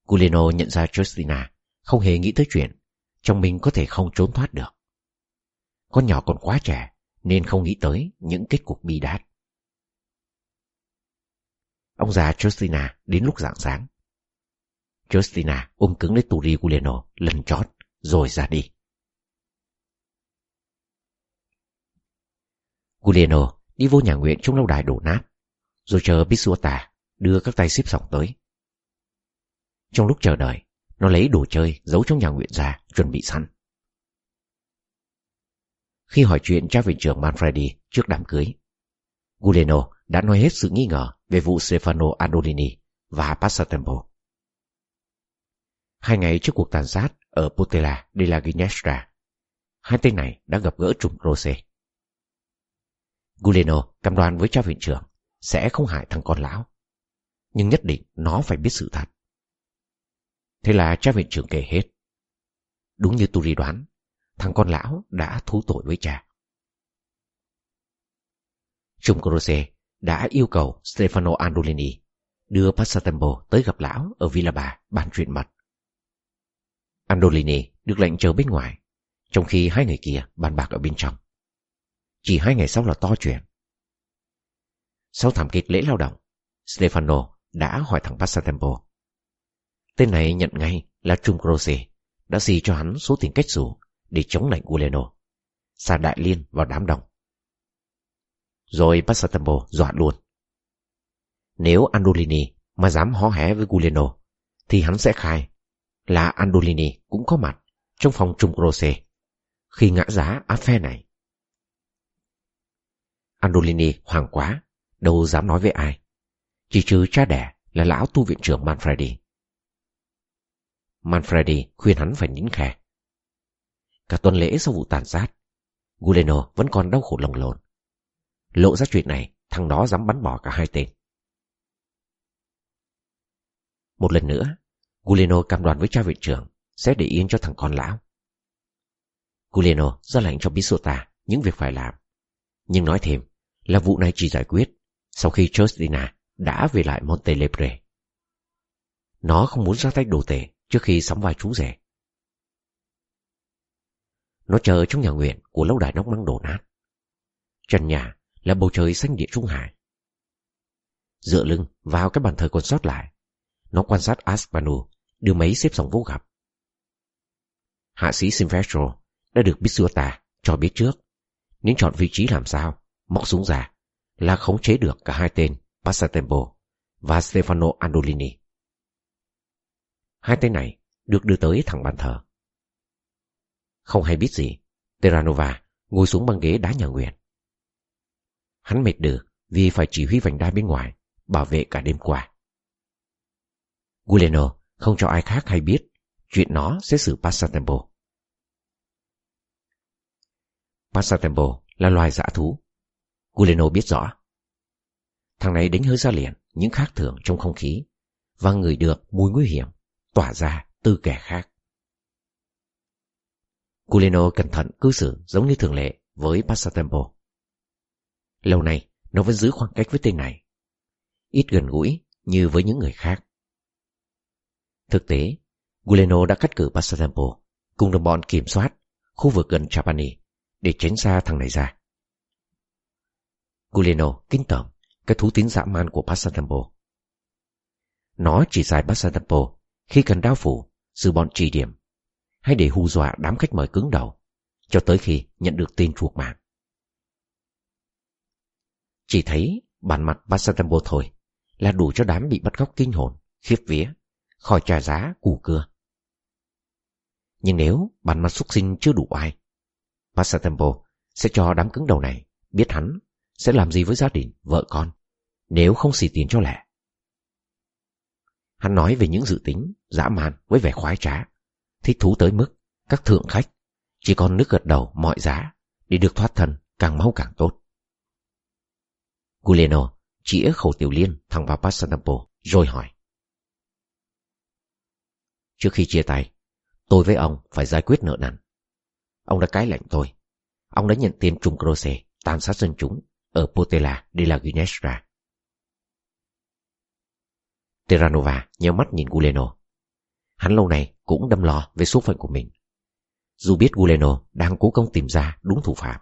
Guleno nhận ra Justina không hề nghĩ tới chuyện trong mình có thể không trốn thoát được. Con nhỏ còn quá trẻ nên không nghĩ tới những kết cục bi đát. Ông già Justina đến lúc rạng sáng. Justina ôm cứng lấy Turi Guleno lần chót rồi ra đi. Guglielmo đi vô nhà nguyện trong lâu đài đổ nát, rồi chờ Bisuota đưa các tay xếp sòng tới. Trong lúc chờ đợi, nó lấy đồ chơi giấu trong nhà nguyện ra, chuẩn bị sẵn. Khi hỏi chuyện cha viện trưởng Manfredi trước đám cưới, Guleno đã nói hết sự nghi ngờ về vụ Stefano Adolini và Passatempo. Hai ngày trước cuộc tàn sát ở Potella della Ginestra, hai tên này đã gặp gỡ trùng Rose. Guleno cam đoan với cha viện trưởng sẽ không hại thằng con lão. Nhưng nhất định nó phải biết sự thật. Thế là cha viện trưởng kể hết. Đúng như Turi đoán, thằng con lão đã thú tội với cha. Trung Croce đã yêu cầu Stefano Andolini đưa Passatempo tới gặp lão ở Villa Bà bàn chuyện mật. Andolini được lệnh chờ bên ngoài, trong khi hai người kia bàn bạc ở bên trong. Chỉ hai ngày sau là to chuyện. Sau thảm kịch lễ lao động, Stefano đã hỏi thằng Passatempo. Tên này nhận ngay là Trung Croce đã xì cho hắn số tiền cách rủ để chống lại Guleno, xa đại liên vào đám đông. Rồi Passatempo dọa luôn. Nếu Andolini mà dám hó hé với Guleno, thì hắn sẽ khai là Andolini cũng có mặt trong phòng Trung Croce khi ngã giá áp phe này. Andolini hoàng quá, đâu dám nói với ai. Chỉ trừ cha đẻ là lão tu viện trưởng Manfredi. Manfredi khuyên hắn phải nhín khe. Cả tuần lễ sau vụ tàn sát, Guleno vẫn còn đau khổ lồng lồn. Lộ ra chuyện này, thằng đó dám bắn bỏ cả hai tên. Một lần nữa, Guleno cam đoan với cha viện trưởng sẽ để yên cho thằng con lão. Guleno ra lệnh cho Bisota những việc phải làm. Nhưng nói thêm là vụ này chỉ giải quyết sau khi Justina đã về lại Montelebre. Nó không muốn ra tay đồ tể trước khi sắm vai chú rể. Nó chờ trong nhà nguyện của lâu đài nóc măng đổ nát. Trần nhà là bầu trời xanh địa trung hải. Dựa lưng vào cái bàn thờ còn sót lại, nó quan sát Aspanu đưa mấy xếp sòng vô gặp. Hạ sĩ Silvestro đã được Bisuta cho biết trước. Nếu chọn vị trí làm sao, móc súng ra là khống chế được cả hai tên Passatempo và Stefano Andolini. Hai tên này được đưa tới thẳng bàn thờ. Không hay biết gì, Terranova ngồi xuống băng ghế đá nhà Nguyệt. Hắn mệt được vì phải chỉ huy vành đai bên ngoài, bảo vệ cả đêm qua. Guleno không cho ai khác hay biết chuyện nó sẽ xử Passatempo. Passatempo là loài dã thú. Guleno biết rõ. Thằng này đánh hơi ra liền những khác thường trong không khí và người được mùi nguy hiểm tỏa ra từ kẻ khác. Guleno cẩn thận cư xử giống như thường lệ với Passatempo. Lâu nay, nó vẫn giữ khoảng cách với tên này. Ít gần gũi như với những người khác. Thực tế, Guleno đã cắt cử Passatempo cùng đồng bọn kiểm soát khu vực gần Trapani để tránh xa thằng này ra. Guleno kinh tởm cái thú tính dã man của Passatempo. Nó chỉ dài Passatempo khi cần đao phủ, sự bọn trì điểm, hay để hù dọa đám khách mời cứng đầu, cho tới khi nhận được tin chuộc mạng. Chỉ thấy bản mặt Basarambo thôi là đủ cho đám bị bắt cóc kinh hồn, khiếp vía, khỏi trả giá củ cưa. Nhưng nếu bản mặt xuất sinh chưa đủ ai, Basarambo sẽ cho đám cứng đầu này biết hắn sẽ làm gì với gia đình, vợ con, nếu không xì tiền cho lẻ. Hắn nói về những dự tính, dã man với vẻ khoái trá, thích thú tới mức các thượng khách chỉ còn nước gật đầu mọi giá để được thoát thân càng mau càng tốt. Guleno chĩa khẩu tiểu liên thẳng vào Passatempo rồi hỏi. Trước khi chia tay, tôi với ông phải giải quyết nợ nần. Ông đã cái lệnh tôi. Ông đã nhận tiền trùng Croce tàn sát dân chúng ở Potela de la Guinestra. Terranova nheo mắt nhìn Guleno. Hắn lâu nay cũng đâm lo về số phận của mình. Dù biết Guleno đang cố công tìm ra đúng thủ phạm.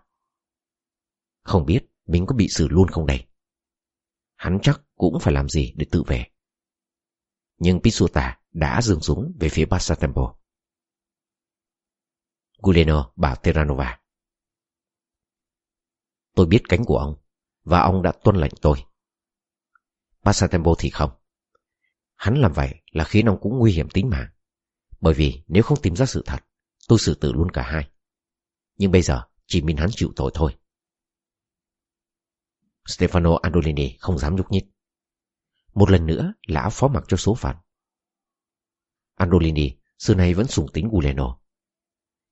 Không biết mình có bị xử luôn không đây. Hắn chắc cũng phải làm gì để tự vệ. Nhưng Pisuta đã dừng súng về phía Passatempo. Guleno bảo Terranova. Tôi biết cánh của ông, và ông đã tuân lệnh tôi. Passatempo thì không. Hắn làm vậy là khiến ông cũng nguy hiểm tính mạng. Bởi vì nếu không tìm ra sự thật, tôi xử tử luôn cả hai. Nhưng bây giờ chỉ mình hắn chịu tội thôi. Stefano Andolini không dám nhúc nhích. Một lần nữa, lão phó mặc cho số phận. Andolini xưa nay vẫn sùng tính Guleno.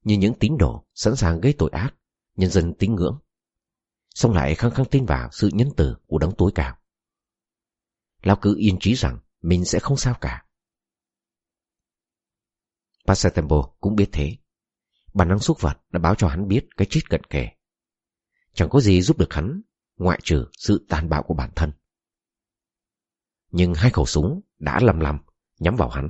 Như những tín đồ sẵn sàng gây tội ác, nhân dân tín ngưỡng. xong lại khăng khăng tin vào sự nhân từ của đấng tối cao. Lão cứ yên trí rằng mình sẽ không sao cả. Passatempo cũng biết thế. Bản năng xúc vật đã báo cho hắn biết cái chết cận kề. Chẳng có gì giúp được hắn ngoại trừ sự tàn bạo của bản thân. Nhưng hai khẩu súng đã lầm lầm nhắm vào hắn.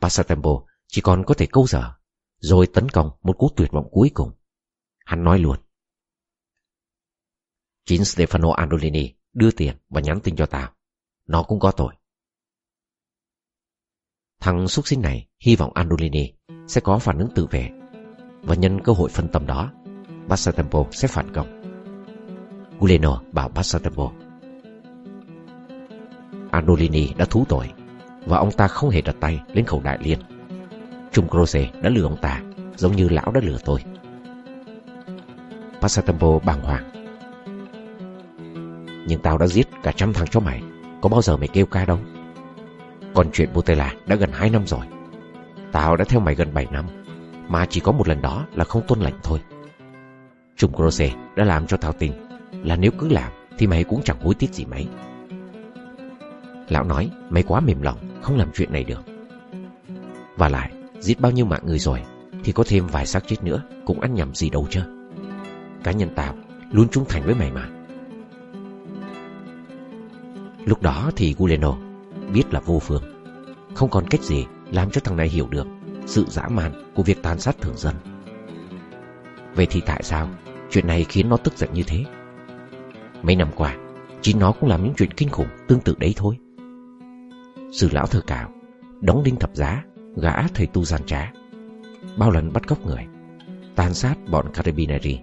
Passatempo chỉ còn có thể câu giờ, rồi tấn công một cú tuyệt vọng cuối cùng. Hắn nói luôn. Chính Stefano Andolini đưa tiền và nhắn tin cho tao. Nó cũng có tội. Thằng xuất sinh này hy vọng Andolini sẽ có phản ứng tự vệ và nhân cơ hội phân tâm đó, Bassatempo sẽ phản công. Guleno bảo Bassatempo. Andolini đã thú tội và ông ta không hề đặt tay lên khẩu đại liên. Trung Croce đã lừa ông ta giống như lão đã lừa tôi. Passatempo bàng hoàng. Nhưng tao đã giết cả trăm thằng cho mày, có bao giờ mày kêu ca đâu. Còn chuyện Botella đã gần 2 năm rồi. Tao đã theo mày gần 7 năm, mà chỉ có một lần đó là không tuân lệnh thôi. Trung Croce đã làm cho tao tin là nếu cứ làm thì mày cũng chẳng hối tiếc gì mấy. Lão nói mày quá mềm lòng Không làm chuyện này được Và lại giết bao nhiêu mạng người rồi Thì có thêm vài xác chết nữa Cũng ăn nhầm gì đâu chứ Cá nhân tao luôn trung thành với mày mà Lúc đó thì Guleno Biết là vô phương. Không còn cách gì làm cho thằng này hiểu được Sự dã man của việc tàn sát thường dân. Vậy thì tại sao Chuyện này khiến nó tức giận như thế? Mấy năm qua, Chính nó cũng làm những chuyện kinh khủng tương tự đấy thôi. Sư lão thơ cào, Đóng đinh thập giá, Gã thầy tu gian trá, Bao lần bắt cóc người, Tàn sát bọn Carabinieri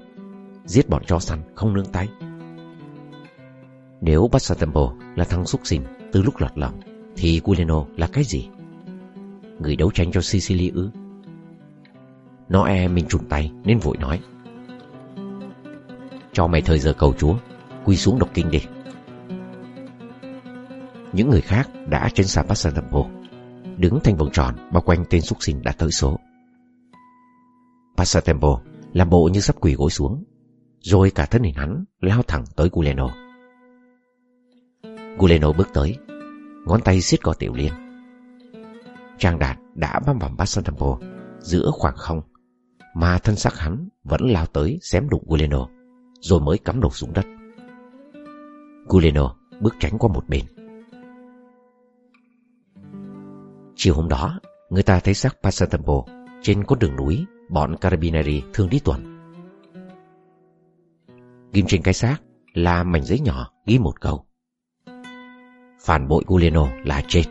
Giết bọn chó săn không nương tay. Nếu Passatempo là thằng xuất sinh Từ lúc lọt lòng thì Guileno là cái gì? Người đấu tranh cho Sicily ư? Nó e mình trùng tay Nên vội nói. Cho mày thời giờ cầu chúa, Quy xuống đọc kinh đi. Những người khác đã trên xa Passatempo Đứng thành vòng tròn bao quanh tên xuất sinh đã tới số. Passatempo làm bộ như sắp quỳ gối xuống, Rồi cả thân hình hắn lao thẳng tới Guleno Guleno bước tới Ngón tay siết cò tiểu liên Trang đạt đã băm vằm Passatempo Giữa khoảng không Mà thân xác hắn vẫn lao tới xém đụng Guleno Rồi mới cắm đầu xuống đất Guleno bước tránh qua một bên Chiều hôm đó, người ta thấy xác Passatempo trên con đường núi bọn Carabinieri thường đi tuần. Ghim trên cái xác là mảnh giấy nhỏ ghi một câu. Phản bội Guleno là chết.